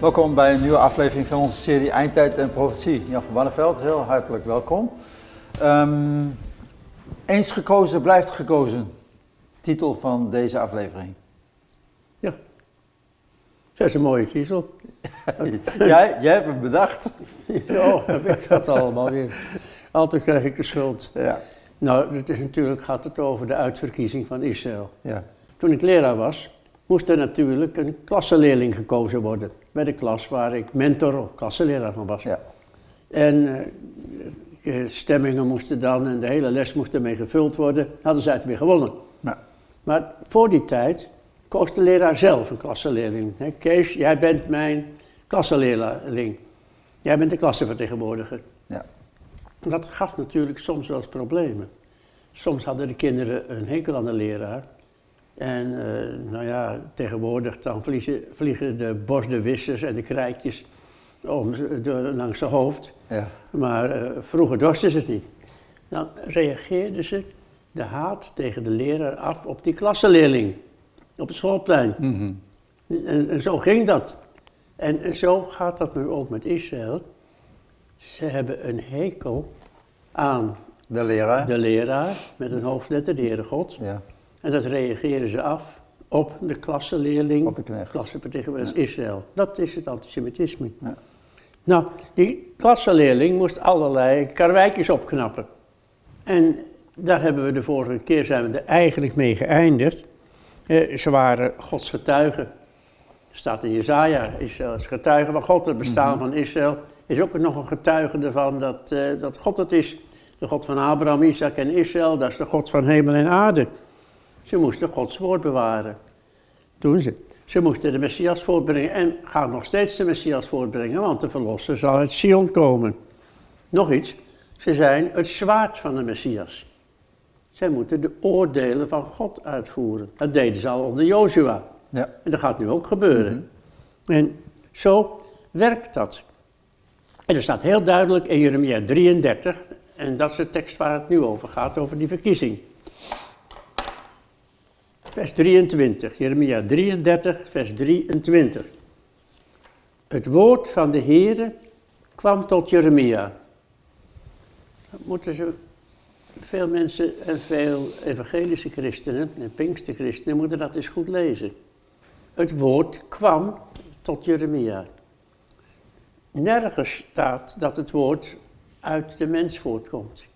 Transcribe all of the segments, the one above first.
Welkom bij een nieuwe aflevering van onze serie Eindtijd en Profetie. Jan van Barneveld, heel hartelijk welkom. Ehm, eens gekozen blijft gekozen. Titel van deze aflevering. Ja, dat is een mooie titel. jij, jij hebt hem bedacht. oh, heb ik dat allemaal weer. Altijd krijg ik de schuld. Ja. Nou, het is natuurlijk gaat het over de uitverkiezing van Israël. Ja. Toen ik leraar was, moest er natuurlijk een klassenleerling gekozen worden. Bij de klas waar ik mentor of klassenleraar van was. ja. En eh, eh, stemmingen moesten dan en de hele les moest ermee gevuld worden. Hadden ze het weer gewonnen. Maar voor die tijd koos de leraar zelf een klassenleerling. Kees, jij bent mijn klassenleerling. Jij bent de klassenvertegenwoordiger. ja. Dat gaf natuurlijk soms wel eens problemen. Soms hadden de kinderen een hekel aan de leraar. En eh, nou ja, tegenwoordig dan vliegen, vliegen de borstdenwissers en de krijtjes om, de- langs zijn hoofd. ja. Maar eh, vroeger dorsten ze het niet. Dan reageerden ze de haat tegen de leraar af op die klassenleerling. Op het schoolplein. Mhm. En, en zo ging dat. En zo gaat dat nu ook met Israël. Ze hebben een hekel aan De leraar. de leraar met een hoofdletter, de Heere God. Ja. En dat reageren ze af op de klassenleerling, Op de knecht. klassenvertegenwoordiger Israël. Dat is het antisemitisme. Ja. Nou, die klassenleerling moest allerlei karweitjes opknappen. En daar hebben we de vorige keer zijn we er eigenlijk mee geëindigd. Eh, ze waren Gods getuigen. Staat in Jezaja, Israël is getuige van God. Het bestaan van Israël is ook nog een getuige ervan dat, eh, dat God het is. De God van Abraham, Isaac en Israël, dat is de God van hemel en aarde. Ze moesten Gods woord bewaren. Doen ze. Ze moesten de Messias voortbrengen en gaan nog steeds de Messias voortbrengen, want de verlosser zal uit Sion komen. Nog iets, ze zijn het zwaard van de Messias. Zij moeten de oordelen van God uitvoeren. Dat deden ze al onder Jozua. Ja. En dat gaat nu ook gebeuren. En zo werkt dat. En er staat heel duidelijk in Jeremia 33, en dat is de tekst waar het nu over gaat, over die verkiezing. Vers 23, Jeremia 33, vers 23. Het woord van de Heere kwam tot Jeremia. Dat moeten ze, veel mensen en veel evangelische christenen en pinksterchristenen moeten dat eens goed lezen. Het woord kwam tot Jeremia. Nergens staat dat het woord uit de mens voortkomt.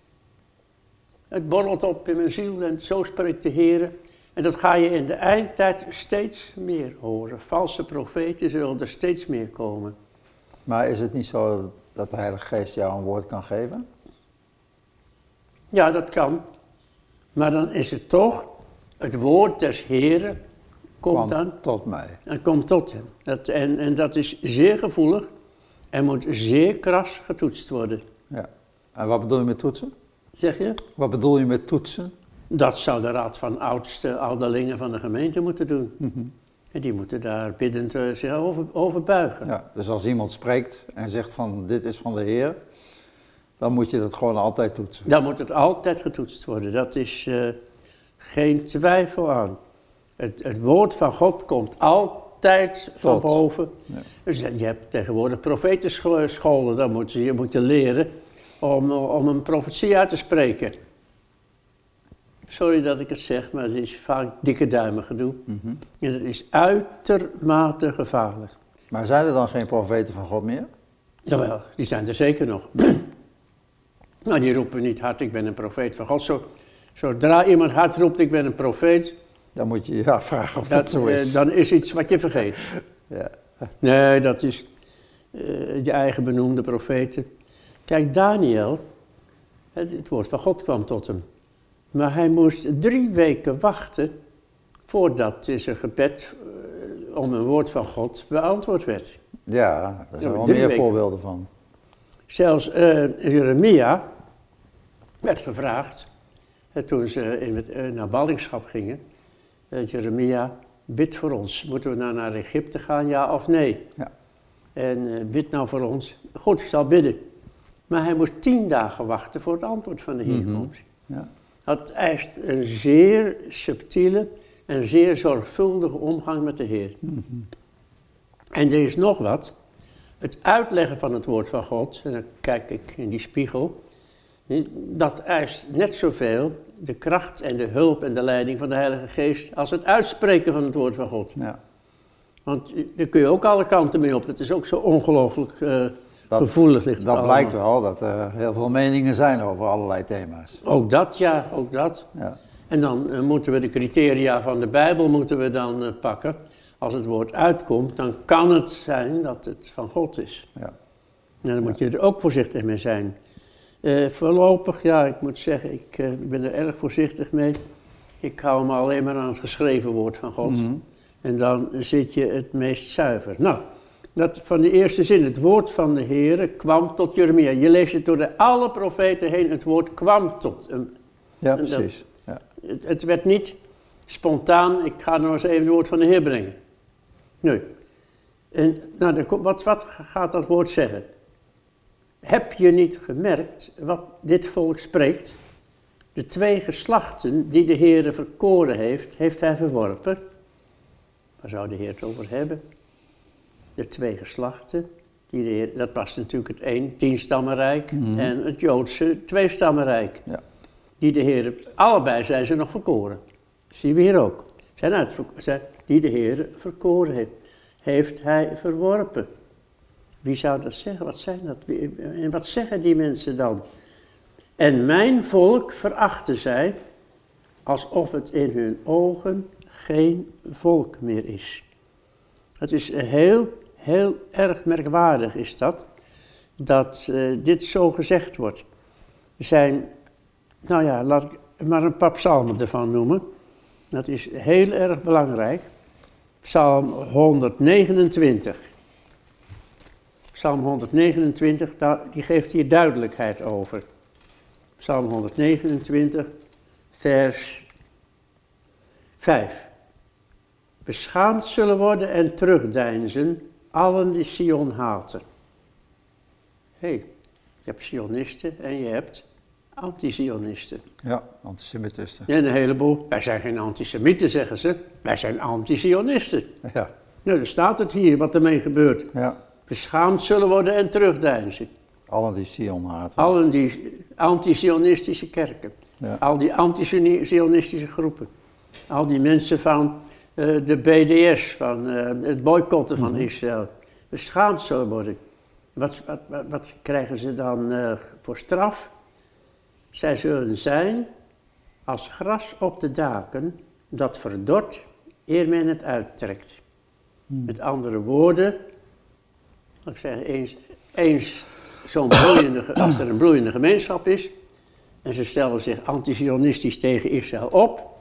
Het borrelt op in mijn ziel en zo spreekt de Heer. En dat ga je in de eindtijd steeds meer horen. Valse profeten zullen er steeds meer komen. Maar is het niet zo dat de Heilige Geest jou een woord kan geven? Ja, dat kan. Maar dan is het toch het woord des Heren komt dan tot mij. en komt tot hem. Dat, en, en dat is zeer gevoelig en moet zeer kras getoetst worden. Ja. En wat bedoel je met toetsen? Zeg je? Wat bedoel je met toetsen? Dat zou de raad van oudste ouderlingen van de gemeente moeten doen. Mhm. En die moeten daar biddend eh, zich over, over buigen. Ja, dus als iemand spreekt en zegt van dit is van de Heer, dan moet je dat gewoon altijd toetsen. Dan moet het altijd getoetst worden. Dat is eh, geen twijfel aan. Het, het woord van God komt altijd van boven. Ja. Dus je hebt tegenwoordig profetenscholen, dan moet je, moet je leren om, om een profetie uit te spreken. Sorry dat ik het zeg, maar het is vaak dikke duimen gedoe. Mhm. En het is uitermate gevaarlijk. Maar zijn er dan geen profeten van God meer? Jawel, die zijn er zeker nog. maar die roepen niet hard, ik ben een profeet van God. Zo, zodra iemand hard roept, ik ben een profeet, Dan moet je je afvragen of dat, dat, zo eh, is. dan is iets wat je vergeet. Ja. Nee, dat is eh je eigen benoemde profeten. Kijk, Daniel, het, het woord van God kwam tot hem. Maar hij moest drie weken wachten voordat zijn gebed eh, om een woord van God beantwoord werd. ja, daar zijn wel meer weken. voorbeelden van. Zelfs eh, Jeremia werd gevraagd, toen ze in het, eh, naar ballingschap gingen, Jeremia, bid voor ons. Moeten we nou naar Egypte gaan, ja of nee? Ja. En bid nou voor ons. Goed, ik zal bidden. Maar hij moest tien dagen wachten voor het antwoord van de Heer komt. Ja. Dat eist een zeer subtiele en zeer zorgvuldige omgang met de Heer. Mhm. En er is nog wat. Het uitleggen van het woord van God, en dan kijk ik in die spiegel, dat eist net zoveel de kracht en de hulp en de leiding van de Heilige Geest als het uitspreken van het woord van God. Ja. Want daar kun je ook alle kanten mee op. Dat is ook zo ongelooflijk uh, gevoelig. Ligt dat blijkt wel, dat er heel veel meningen zijn over allerlei thema's. Ook dat, ja, ook dat. Ja. En dan eh, moeten we de criteria van de Bijbel moeten we dan uh, pakken. Als het woord uitkomt, dan kan het zijn dat het van God is. Ja. En dan moet je er ook voorzichtig mee zijn. Uh, voorlopig, ja, ik moet zeggen, ik, ik, ben er erg voorzichtig mee. Ik hou me alleen maar aan het geschreven woord van God. Mhm. En dan zit je het meest zuiver. Nou, dat van de eerste zin, het woord van de Heer kwam tot Jeremia. Je leest het door de alle profeten heen, het woord kwam tot hem. Ja, precies. Ja. Het, het, werd niet spontaan, ik ga nog eens even het woord van de Heer brengen. Nee. En nou, wat, wat gaat dat woord zeggen? Heb je niet gemerkt wat dit volk spreekt? De twee geslachten die de Heer verkoren heeft, heeft hij verworpen. Waar zou de Heer het over hebben? De twee geslachten. Die de Heer, dat was natuurlijk het één tienstammenrijk mm en het Joodse tweestammenrijk. Ja. Die de Heer, allebei zijn ze nog verkoren. Dat zien we hier ook. Zijn uit, die de Heer verkoren heeft. Heeft hij verworpen. Wie zou dat zeggen? Wat zijn dat? En wat zeggen die mensen dan? En mijn volk verachten zij alsof het in hun ogen geen volk meer is. Het is heel, heel erg merkwaardig is dat, dat uh, dit zo gezegd wordt. Er zijn, nou ja, laat ik maar een paar psalmen ervan noemen. Dat is heel erg belangrijk. Psalm 129. Psalm 129, die geeft hier duidelijkheid over. Psalm 129, vers 5. Beschaamd zullen worden en terugdeinzen allen die Sion haten. Hé, hey, je hebt Sionisten en je hebt anti-Sionisten. Ja, antisemitisten. En een heleboel. Wij zijn geen antisemieten, zeggen ze. Wij zijn anti-Sionisten. Ja. Nou, dan staat het hier wat ermee gebeurt. Ja. Beschaamd zullen worden en terugdeinzen. Allen die Sion haten. Allen die anti-Sionistische kerken. Ja. Al die anti-Sionistische groepen. Al die mensen van de BDS, van uh, het boycotten van -hmm. Israël. Beschaamd zullen worden. Wat, wat, wat, wat krijgen ze dan uh, voor straf? Zij zullen zijn als gras op de daken dat verdort eer men het uittrekt. Hmm. Met andere woorden, ik zeg eens, eens zo'n bloeiende, als er een bloeiende gemeenschap is en ze stellen zich antizionistisch tegen Israël op,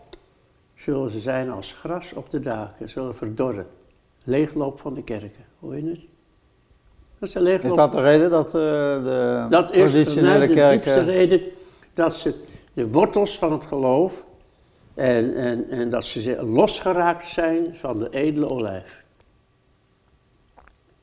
zullen ze zijn als gras op de daken, zullen verdorren. Leegloop van de kerken, hoor je het? Dat is, de leegloop. is dat de reden dat uh, de dat traditionele kerken... Dat is de reden dat ze de wortels van het geloof en, en, en dat ze losgeraakt zijn van de edele olijf.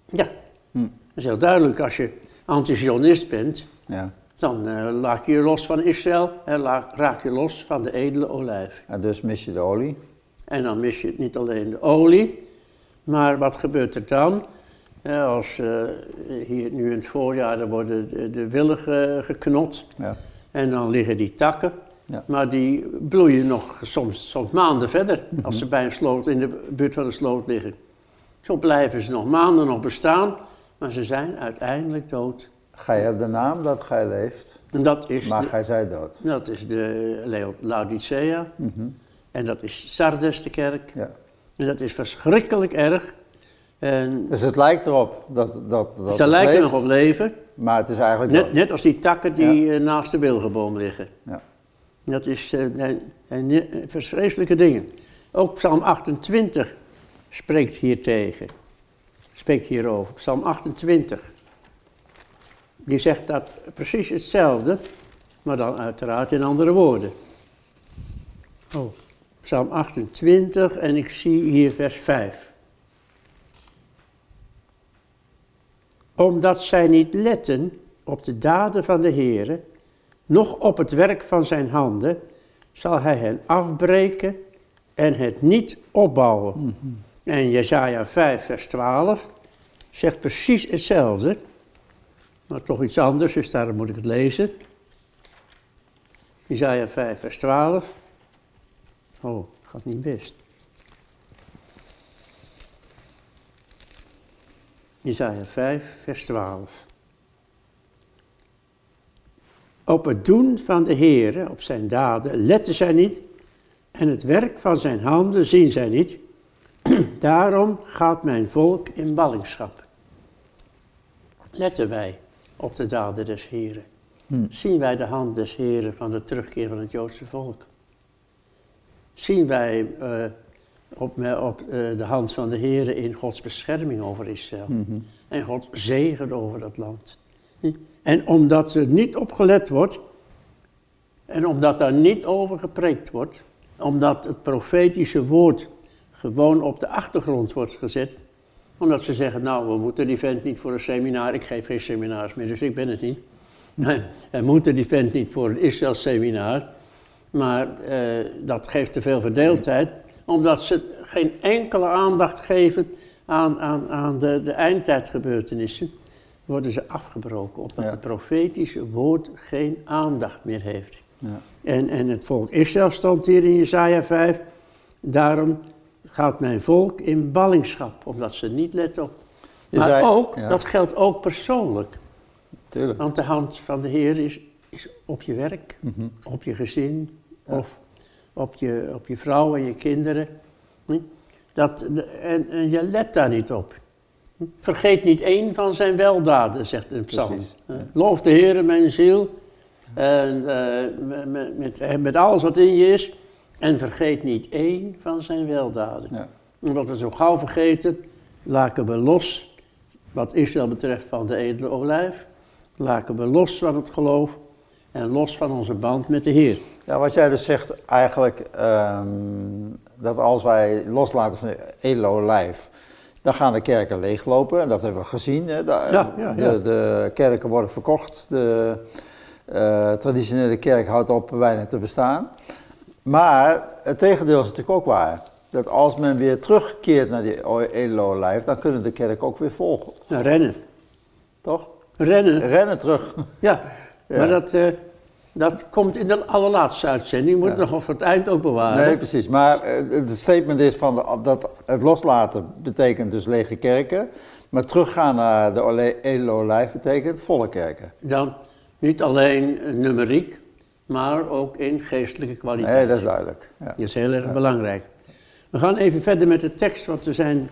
Ja, hm. dat is heel duidelijk. Als je anti bent, ja. Dan uh, raak je los van Israël en raak je los van de edele olijf. En dus mis je de olie? En dan mis je niet alleen de olie, maar wat gebeurt er dan? als uh, hier nu in het voorjaar dan worden de, de willen geknot. Ja. En dan liggen die takken, ja. maar die bloeien nog soms, soms maanden verder mhm. als ze bij een sloot, in de buurt van de sloot liggen. Zo blijven ze nog maanden nog bestaan, maar ze zijn uiteindelijk dood. Gij hebt de naam dat gij leeft, en dat is maar gij zijt dood. Dat is de Laodicea mm en dat is Sardes de kerk. Ja. En dat is verschrikkelijk erg. En dus het lijkt erop dat, dat, dat Ze lijken nog op leven. Maar het is eigenlijk net, net als die takken die eh, naast de wilgenboom liggen. Ja. Dat is uh, vreselijke dingen. Ook Psalm 28 spreekt hier tegen. Spreekt hierover. Psalm 28. Die zegt dat precies hetzelfde, maar dan uiteraard in andere woorden. Oh, Psalm 28 en ik zie hier vers 5. omdat zij niet letten op de daden van de Heere, noch op het werk van zijn handen, zal hij hen afbreken en het niet opbouwen. Mm -hmm. En Jesaja 5 vers 12, zegt precies hetzelfde, maar toch iets anders, dus daarom moet ik het lezen. Isaiah 5, vers 12. Oh, gaat niet best. Isaiah 5, vers 12. Op het doen van de Heere, op zijn daden, letten zij niet, en het werk van zijn handen zien zij niet. Daarom gaat mijn volk in ballingschap. Letten wij op de daden des Heren. Hm. Zien wij de hand des Heren van de terugkeer van het Joodse volk? Zien wij eh, op, op eh, de hand van de Heren in Gods bescherming over Israël? Mhm. En God zegen over dat land. En omdat er niet op gelet wordt, en omdat daar niet over gepreekt wordt, omdat het profetische woord gewoon op de achtergrond wordt gezet, omdat ze zeggen, nou, we moeten die vent niet voor een seminar, ik geef geen seminars meer, dus ik ben het niet. Nee, we moeten die vent niet voor een Israël seminar, maar eh, dat geeft te veel verdeeldheid, omdat ze geen enkele aandacht geven aan, aan, aan de, de eindtijdgebeurtenissen, worden ze afgebroken, omdat Ja. het profetische woord geen aandacht meer heeft. Ja. En, en het volk Israël stond hier in Jesaja 5, daarom gaat mijn volk in ballingschap, omdat ze niet letten op. Maar ook, ja. dat geldt ook persoonlijk. Tuurlijk. Want de hand van de Heer is, is op je werk, Mhm. op je gezin Ja. of op je, op je vrouw en je kinderen. Hm? Dat, en, en je let daar niet op. Hm? Vergeet niet één van zijn weldaden, zegt de psalm. Precies, ja. Loof de Heer mijn ziel en, eh, met, met alles wat in je is. En vergeet niet één van zijn weldaden. Ja. Omdat we zo gauw vergeten, laken we los, wat Israël betreft, van de edele olijf. Laken we los van het geloof en los van onze band met de Heer. Ja, wat jij dus zegt eigenlijk, ehm, dat als wij loslaten van de Elo lijf, dan gaan de kerken leeglopen. En dat hebben we gezien. Hè. De, Ja, ja, de, ja. de kerken worden verkocht. De eh, traditionele kerk houdt op bijna te bestaan. Maar het tegendeel is natuurlijk ook waar. Dat als men weer terugkeert naar die Elo lijf, dan kunnen de kerken ook weer volgen. Nou, rennen. Toch? Rennen, Rennen terug. ja. Ja. Maar dat, eh, dat komt in de allerlaatste uitzending. Moet Ja. nog voor het eind ook bewaren. Nee, precies. Maar eh, het statement is van de- dat het loslaten betekent dus lege kerken. Maar teruggaan naar de Elo lijf betekent volle kerken. Dan niet alleen numeriek, maar ook in geestelijke kwaliteit. Nee, dat is duidelijk. Ja. Dat is heel erg belangrijk. We gaan even verder met de tekst, want we zijn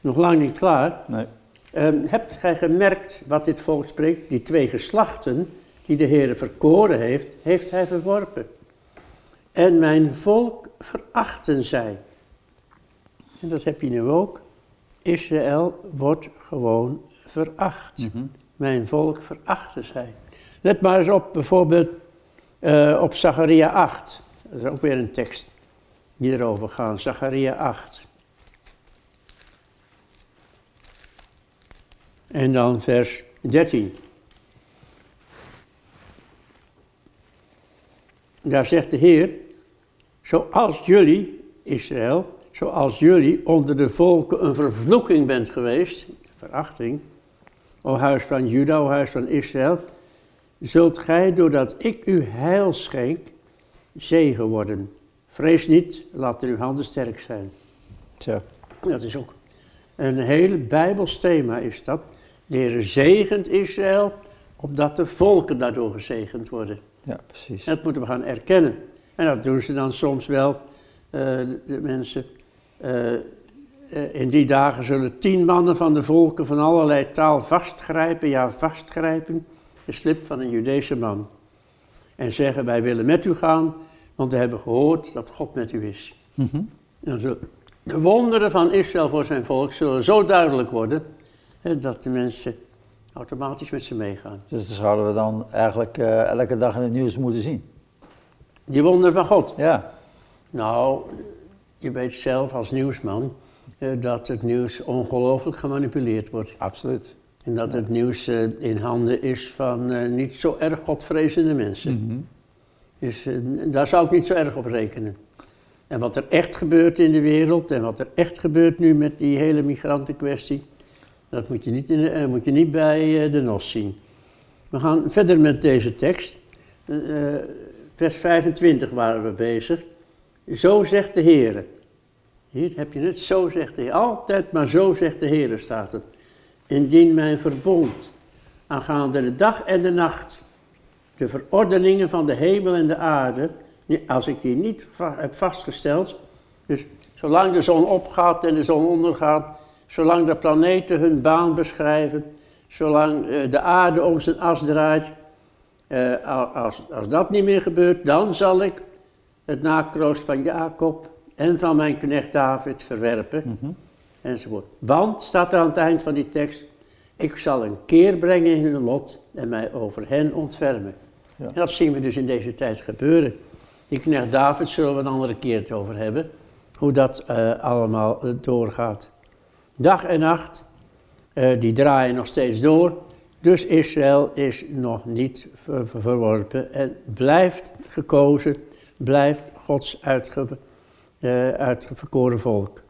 nog lang niet klaar. Nee. Ehm, hebt gij gemerkt wat dit volk spreekt? Die twee geslachten die de Heer verkoren heeft, heeft hij verworpen. En mijn volk verachten zij. En dat heb je nu ook. Israël wordt gewoon veracht. Mhm. Mijn volk verachten zij. Let maar eens op bijvoorbeeld eh, op Zacharia 8. Dat is ook weer een tekst die erover gaat. Zacharia 8. En dan vers 13. Daar zegt de Heer, zoals jullie, Israël, zoals jullie onder de volken een vervloeking bent geweest, verachting, o huis van Juda, o huis van Israël, zult gij, doordat ik u heil schenk, zegen worden. Vrees niet, laat uw handen sterk zijn. Tja. Dat is ook een heel Bijbels thema is dat. De Heer zegent Israël, opdat de volken daardoor gezegend worden. ja, precies. Dat moeten we gaan erkennen. En dat doen ze dan soms wel, eh, de, de mensen. Eh, eh, in die dagen zullen tien mannen van de volken van allerlei taal vastgrijpen, ja vastgrijpen, de slip van een Judese man. En zeggen, wij willen met u gaan, want we hebben gehoord dat God met u is. Mhm. En zo- de wonderen van Israël voor zijn volk zullen zo duidelijk worden, hè, dat de mensen automatisch met ze meegaan. Dus dat zouden we dan eigenlijk eh, elke dag in het nieuws moeten zien. Die wonderen van God. Ja, Nou, je weet zelf als nieuwsman eh, dat het nieuws ongelooflijk gemanipuleerd wordt. absoluut. En dat het nieuws eh, in handen is van eh, niet zo erg godvrezende mensen. Mhm. Dus eh, daar zou ik niet zo erg op rekenen. En wat er echt gebeurt in de wereld en wat er echt gebeurt nu met die hele migrantenkwestie, Dat moet je niet, in de, moet je niet bij de NOS zien. We gaan verder met deze tekst. Vers 25 waren we bezig. Zo zegt de Heer. Hier heb je het, zo zegt de Heer. Altijd maar zo zegt de Heer staat het. Indien mijn verbond aangaande de dag en de nacht, de verordeningen van de hemel en de aarde, als ik die niet heb vastgesteld, dus zolang de zon opgaat en de zon ondergaat, zolang de planeten hun baan beschrijven, zolang eh, de aarde om zijn as draait, eh, als, als dat niet meer gebeurt, dan zal ik het nakroost van Jacob en van mijn knecht David verwerpen, mm enzovoort. Want, staat er aan het eind van die tekst, ik zal een keer brengen in hun lot en mij over hen ontfermen. Ja. En dat zien we dus in deze tijd gebeuren. Die knecht David zullen we een andere keer het over hebben, hoe dat uh, allemaal doorgaat. Dag en nacht, uh, die draaien nog steeds door. Dus Israël is nog niet verworpen en blijft gekozen, blijft Gods uitge, uh, uitverkoren volk.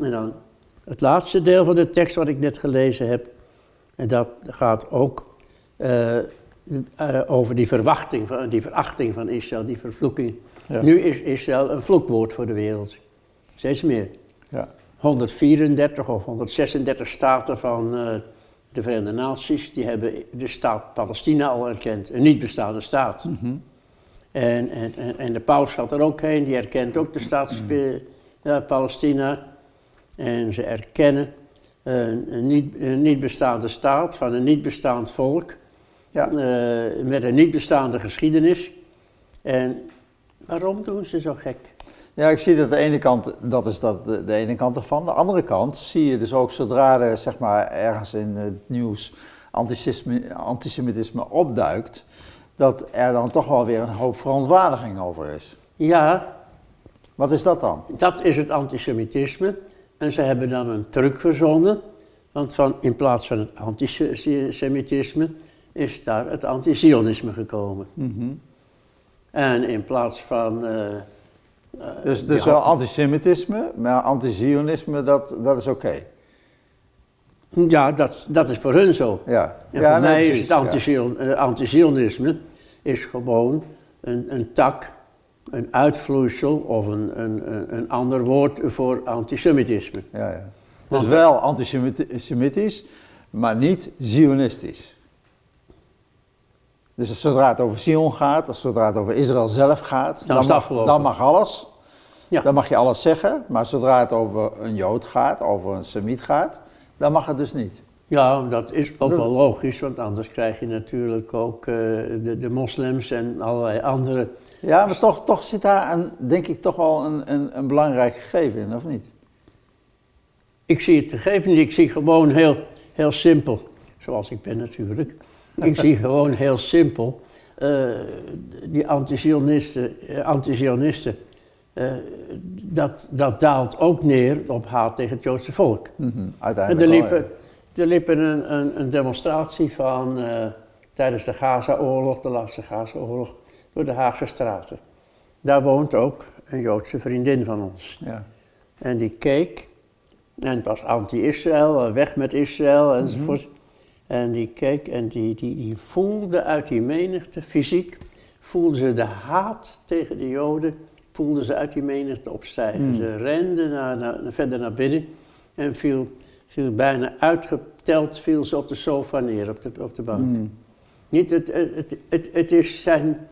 En dan het laatste deel van de tekst wat ik net gelezen heb. En dat gaat ook uh, uh, over die verwachting, van, die verachting van Israël, die vervloeking. Ja. Nu is Israël een vloekwoord voor de wereld. Steeds meer. Ja. 134 of 136 staten van uh, de Verenigde Naties, die hebben de staat Palestina al erkend, een niet bestaande staat. Mm -hmm. en, en, en, de paus gaat er ook heen, die erkent ook de staat mm. Palestina. En ze erkennen een, niet, een niet bestaande staat van een niet bestaand volk. Ja. Uh, met een niet bestaande geschiedenis. En waarom doen ze zo gek? Ja, ik zie dat de ene kant, dat is dat de, de, ene kant ervan. De andere kant zie je dus ook zodra er zeg maar ergens in het nieuws antisemitisme opduikt, dat er dan toch wel weer een hoop verontwaardiging over is. Ja. Wat is dat dan? Dat is het antisemitisme. En ze hebben dan een truc verzonnen, want van, in plaats van het antisemitisme is daar het anti-Zionisme gekomen. Mm -hmm. En in plaats van. Uh, dus dus wel antisemitisme, maar anti-Zionisme, dat, dat is oké. Okay. Ja, dat, dat is voor hun zo. Ja. En ja, voor nee, mij is het anti-Zionisme ja. is gewoon een, een tak een uitvloeisel of een, een, een ander woord voor antisemitisme. Ja, ja. Dus wel antisemitisch, maar niet zionistisch. Dus zodra het over Sion gaat, of zodra het over Israël zelf gaat, dan, dan, mag, dan mag, alles. Ja. Dan mag je alles zeggen, maar zodra het over een Jood gaat, over een Semiet gaat, dan mag het dus niet. Ja, dat is ook wel logisch, want anders krijg je natuurlijk ook uh, de, de moslims en allerlei andere ja, maar toch, toch zit daar een, denk ik toch wel een, een, een belangrijk gegeven in, of niet? Ik zie het gegeven niet. Ik zie gewoon heel, heel simpel, zoals ik ben natuurlijk. Ik zie gewoon heel simpel uh, die anti-Zionisten, uh, anti uh, dat, dat daalt ook neer op haat tegen het Joodse volk. Mm -hmm, uiteindelijk. En er liep, er een, een, een demonstratie van tijdens de Gaza-oorlog, de laatste Gaza-oorlog door de Haagse straten. Daar woont ook een Joodse vriendin van ons. Ja. En die keek, en was anti-Israël, weg met Israël enzovoort. Mm En die keek en die, die, die voelde uit die menigte, fysiek, voelde ze de haat tegen de Joden, voelde ze uit die menigte opstijgen. Mm. Ze rende naar, naar, verder naar binnen en viel, viel bijna uitgeteld, viel ze op de sofa neer, op de, op de bank. Mm. Niet, het, het, het, het, is zijn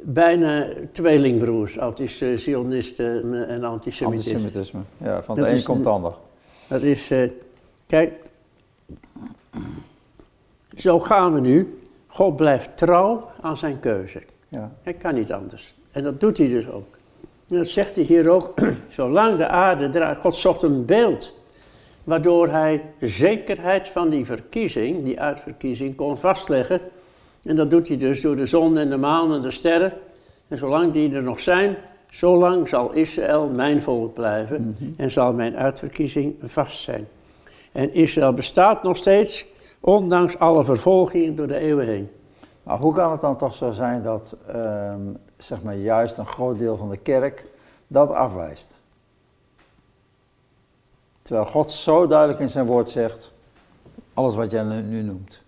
bijna tweelingbroers, anti-Zionisten en antisemitisme. Antisemitisme, ja, van de een komt de ander. Dat is, uh, kijk, zo gaan we nu. God blijft trouw aan zijn keuze. Ja. Hij kan niet anders. En dat doet hij dus ook. En dat zegt hij hier ook, zolang de aarde draait, God zocht een beeld waardoor hij de zekerheid van die verkiezing, die uitverkiezing, kon vastleggen en dat doet hij dus door de zon en de maan en de sterren. En zolang die er nog zijn, zolang zal Israël mijn volk blijven mhm. en zal mijn uitverkiezing vast zijn. En Israël bestaat nog steeds, ondanks alle vervolgingen door de eeuwen heen. Maar hoe kan het dan toch zo zijn dat ehm, zeg maar juist een groot deel van de kerk dat afwijst? Terwijl God zo duidelijk in zijn woord zegt, Alles wat jij nu, nu noemt.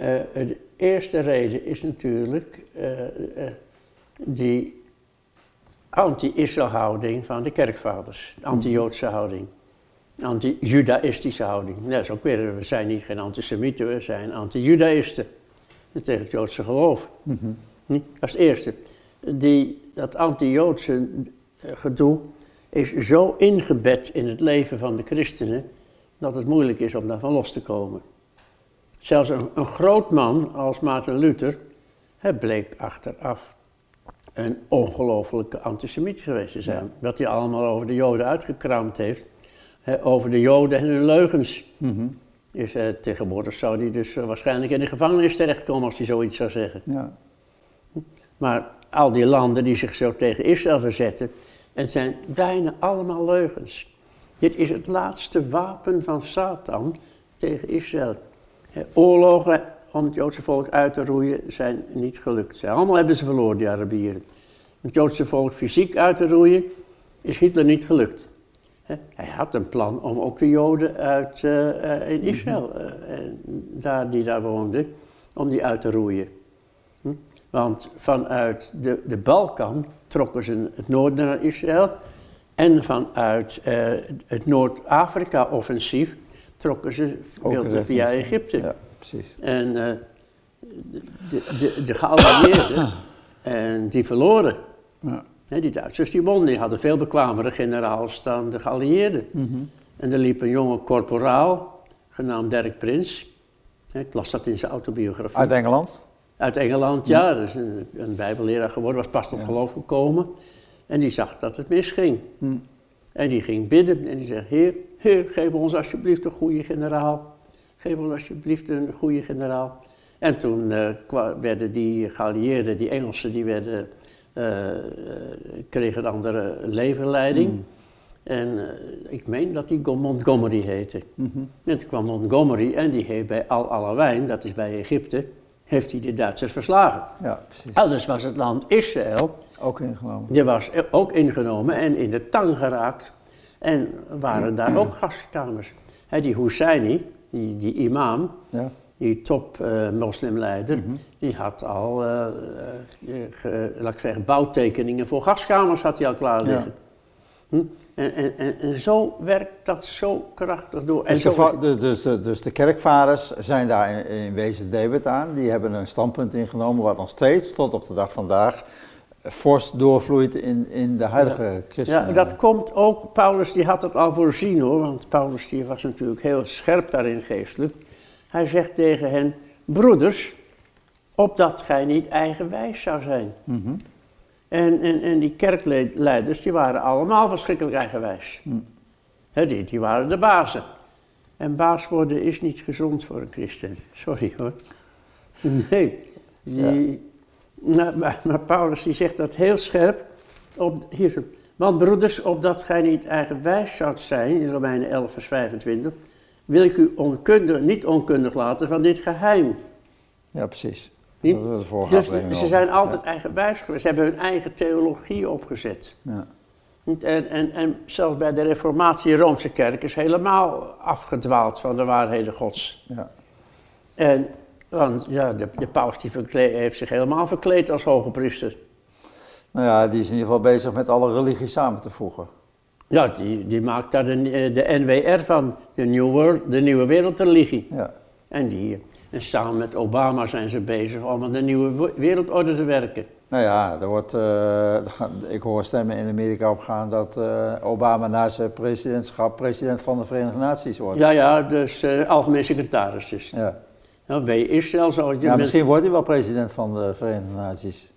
Uh, de eerste reden is natuurlijk uh, uh, die anti-Israël houding van de kerkvaders, de anti-Joodse houding, anti-Judaïstische houding. Dat is ook weer, we zijn niet geen antisemieten, we zijn anti-Judaïsten tegen het Joodse geloof. Mm -hmm. Dat is het eerste. Die, dat anti-Joodse gedoe is zo ingebed in het leven van de christenen dat het moeilijk is om daarvan los te komen. Zelfs een, een groot man als Maarten Luther, hij bleek achteraf een ongelofelijke antisemiet geweest te zijn. Wat hij allemaal over de Joden uitgekraamd heeft, over de Joden en hun leugens. Mm -hmm. is, eh, tegenwoordig zou hij dus uh, waarschijnlijk in de gevangenis terechtkomen als hij zoiets zou zeggen. Ja. Maar al die landen die zich zo tegen Israël verzetten, het zijn bijna allemaal leugens. Dit is het laatste wapen van Satan tegen Israël. Oorlogen om het Joodse volk uit te roeien zijn niet gelukt. allemaal hebben ze verloren, die Arabieren. Het Joodse volk fysiek uit te roeien is Hitler niet gelukt. Hij had een plan om ook de Joden uit, uh, in Israël, uh, daar, die daar woonden, om die uit te roeien. Hm? Want vanuit de, de Balkan trokken ze het noorden naar Israël en vanuit uh, het Noord-Afrika-offensief trokken ze, wilden via Egypte. Ja, precies. En uh, de, de, de geallieerden, en die verloren. Ja. He, die Duitsers die wonnen, die hadden veel bekwamere generaals dan de geallieerden. Mm -hmm. En er liep een jonge corporaal, genaamd Dirk Prins. Ik las dat in zijn autobiografie. Uit Engeland? Uit Engeland, ja. ja. Dus een, een bijbelleraar geworden, was pas tot ja. geloof gekomen. En die zag dat het misging. Hm. En die ging bidden en die zegt, Heer, Heer, geef ons alsjeblieft een goede generaal. Geef ons alsjeblieft een goede generaal. En toen uh, werden die geallieerden, die Engelsen, die werden, uh, kregen een andere levenleiding. Mm. En uh, ik meen dat die Montgomery heette. Mm -hmm. En toen kwam Montgomery en die heeft bij Al-Alawein, dat is bij Egypte, heeft hij de Duitsers verslagen. Ja, precies. Elders was het land Israël. Ook ingenomen. Die was ook ingenomen en in de tang geraakt. En waren daar ook gastkamers. He, die Husseini, die, die imam, ja. die top uh, moslimleider, mm -hmm. die had al, uh, uh, laat ik zeggen, bouwtekeningen voor gaskamers had hij al klaar liggen. Ja. Hm? En, en, en, zo werkt dat zo krachtig door. Dus, de, dus, dus, de, dus de kerkvaders zijn daar in, in wezen debet aan. Die hebben een standpunt ingenomen wat nog steeds tot op de dag vandaag fors doorvloeit in, in de huidige ja. christenen. Ja, dat komt ook, Paulus die had het al voorzien hoor, want Paulus die was natuurlijk heel scherp daarin geestelijk. Hij zegt tegen hen, broeders, opdat gij niet eigenwijs zou zijn. Mm -hmm. En, en, en die kerkleiders, die waren allemaal verschrikkelijk eigenwijs. Hm. He, die, die waren de bazen. En baas worden is niet gezond voor een christen. Sorry hoor. Nee. Die, nou, maar, maar, Paulus die zegt dat heel scherp. Op, hier, want broeders, opdat gij niet eigenwijs zoudt zijn, in Romeinen 11 vers 25, wil ik u onkundig, niet onkundig laten van dit geheim. Ja, precies. Dat dus ze zijn altijd eigenwijs geweest. Ze hebben hun eigen theologie opgezet. Ja. En, en, en zelfs bij de reformatie Roomse kerk is helemaal afgedwaald van de waarheden gods. Ja. En want ja, de, de paus die heeft zich helemaal verkleed als hoge priester. Nou ja, die is in ieder geval bezig met alle religies samen te voegen. Ja, die, die maakt daar de, de NWR van, de New World, de Nieuwe Wereldreligie. Ja. En die en samen met Obama zijn ze bezig om aan de nieuwe wereldorde te werken. Nou ja, er wordt, uh, ik hoor stemmen in Amerika opgaan dat uh, Obama na zijn presidentschap president van de Verenigde Naties wordt. Ja, ja, dus uh, algemeen secretaris dus. Ja. Nou, Israël zou het... Ja, misschien wordt hij wel president van de Verenigde Naties.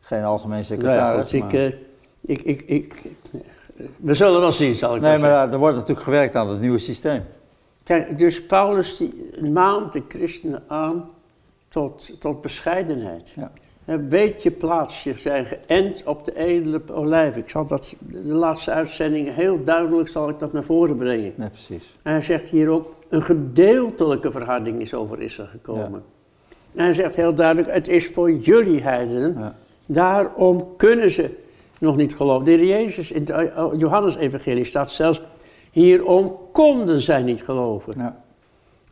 Geen algemeen secretaris, nou ja, goed, ik, ik, ik, ik, we zullen wel zien, zal ik Nee, maar er wordt natuurlijk gewerkt aan het nieuwe systeem. Kijk, dus Paulus die maand de christenen aan tot, tot bescheidenheid. Ja. Weet je plaats, je zijn geënt op de edele olijf. Ik zal dat, de laatste uitzending heel duidelijk zal ik dat naar voren brengen. Ja, precies. En hij zegt hier ook, een gedeeltelijke verharding is over Israël gekomen. En hij zegt heel duidelijk, het is voor jullie heidenen. Ja. Daarom kunnen ze nog niet geloven. De heer Jezus in het Johannes-evangelie staat zelfs Hierom konden zij niet geloven. Ja.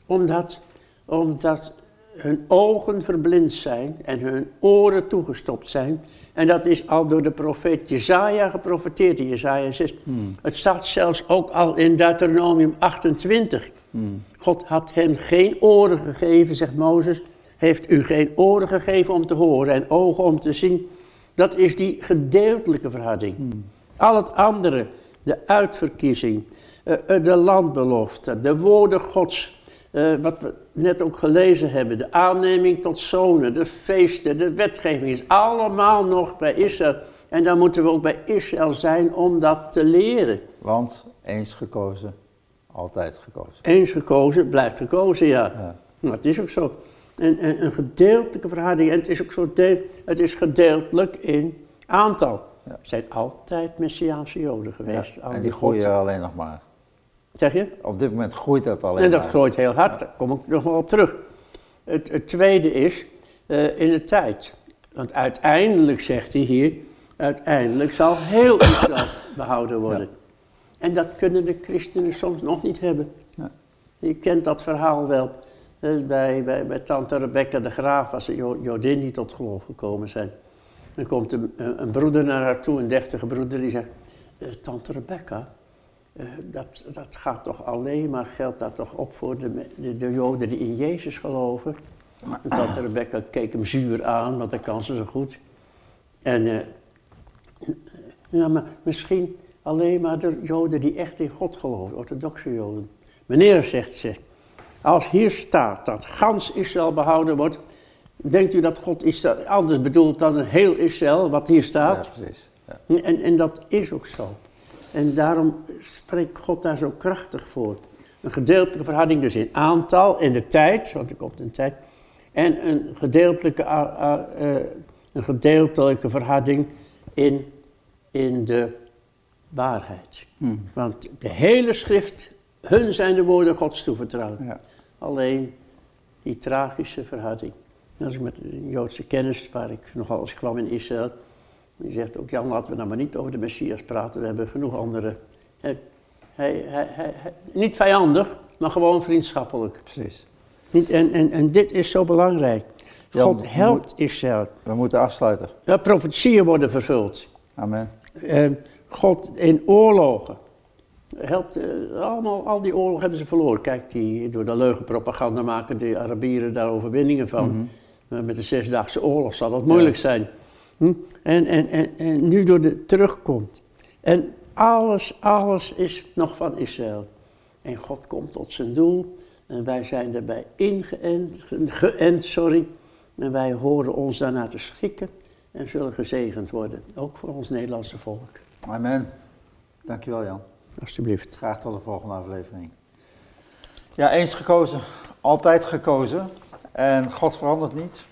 Omdat, omdat hun ogen verblind zijn en hun oren toegestopt zijn. En dat is al door de profeet Jezaja geprofeteerd in Jezaja 6. Hmm. Het staat zelfs ook al in Deuteronomium 28. Hmm. God had hen geen oren gegeven, zegt Mozes. Heeft u geen oren gegeven om te horen en ogen om te zien? Dat is die gedeeltelijke verhouding. Hmm. Al het andere, de uitverkiezing, de landbelofte, de woorden Gods, eh, wat we net ook gelezen hebben, de aanneming tot zonen, de feesten, de wetgeving, is allemaal nog bij Israël. En dan moeten we ook bij Israël zijn om dat te leren. Want eens gekozen, altijd gekozen. Eens gekozen, blijft gekozen, ja. Ja. Nou, dat is ook zo. En, en een gedeeltelijke verhouding, en het is ook zo, deel, het is gedeeltelijk in aantal. Ja. Zijn altijd Messiaanse Joden geweest. Ja, En die God- alleen nog maar. Zeg je? Op dit moment groeit dat alleen En dat maar. groeit heel hard, daar kom ik nog wel op terug. Het, het tweede is eh, in de tijd. Want uiteindelijk, zegt hij hier, uiteindelijk zal heel Israël behouden worden. En dat kunnen de christenen soms nog niet hebben. Ja. Je kent dat verhaal wel. eh, bij, bij, bij tante Rebecca de Graaf, als de Jo- Jodin die tot geloof gekomen zijn. Dan komt een, een een broeder naar haar toe, een deftige broeder, die zegt... "Eh, tante Rebecca, eh, dat, dat gaat toch alleen maar, geldt dat toch op voor de, de, de Joden die in Jezus geloven? En tante Rebecca keek hem zuur aan, want dat kan ze zo goed. En eh, ja, maar misschien alleen maar de Joden die echt in God geloven, orthodoxe Joden. Meneer, zegt ze, als hier staat dat gans Israël behouden wordt, denkt u dat God Israël anders bedoelt dan heel Israël, wat hier Ja, staat? precies. Ja. En, en dat is ook zo. En daarom spreekt God daar zo krachtig voor. Een gedeeltelijke verhouding dus in aantal, in de tijd, want er komt een tijd. En een gedeeltelijke, eh, een gedeeltelijke verhouding in, in de waarheid. Hmm. Want de hele schrift, hun zijn de woorden Gods toevertrouwd. Ja. Alleen die tragische verhouding. En Als ik met een Joodse kennis, waar ik nogal eens kwam in Israël, die zegt ook, Jan, laten we nou maar niet over de Messias praten, we hebben genoeg andere. Hij, hij, hij, niet vijandig, maar gewoon vriendschappelijk. Precies. Niet, en, en, en dit is zo belangrijk. Jan, God helpt Israël. We moeten afsluiten. Ja, profetieën worden vervuld. Amen. Eh, God in oorlogen. Helpt, eh, allemaal, al die oorlogen hebben ze verloren. Kijk, die, door de leugenpropaganda maken de Arabieren daar overwinningen van. Mhm. Maar met de Zesdaagse Oorlog zal dat moeilijk zijn. Hm? En, en, en, en nu door de terugkomt. En alles, alles is nog van Israël. En God komt tot zijn doel. En wij zijn erbij ingeënt, ge- geënt, sorry. En wij horen ons daarna te schikken en zullen gezegend worden. Ook voor ons Nederlandse volk. Amen. Dankjewel Jan. Alsjeblieft. Graag tot de volgende aflevering. Ja, eens gekozen, altijd gekozen. En God verandert niet.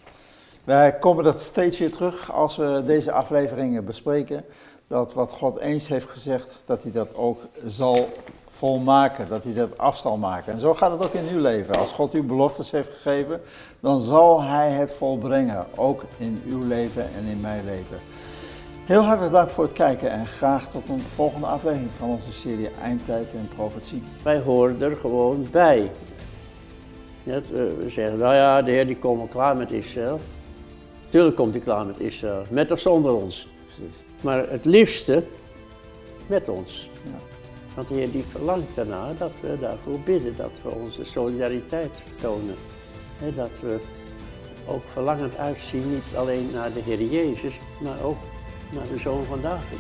Wij komen dat steeds weer terug als we deze afleveringen bespreken. Dat wat God eens heeft gezegd, dat hij dat ook zal volmaken. Dat hij dat af zal maken. En zo gaat het ook in uw leven. Als God u beloftes heeft gegeven, dan zal hij het volbrengen. Ook in uw leven en in mijn leven. Heel hartelijk dank voor het kijken en graag tot een volgende aflevering van onze serie Eindtijd en Profetie. Wij horen er gewoon bij. Net, eh, we zeggen, nou ja, de Heer die komt klaar met Israël. Tuurlijk komt hij klaar met Israël, met of zonder ons. Precies. Maar het liefste met ons. Ja. Want de Heer die verlangt daarna dat we daarvoor bidden, dat we onze solidariteit tonen. Dat we ook verlangend uitzien, niet alleen naar de Heer Jezus, maar ook naar de Zoon van David.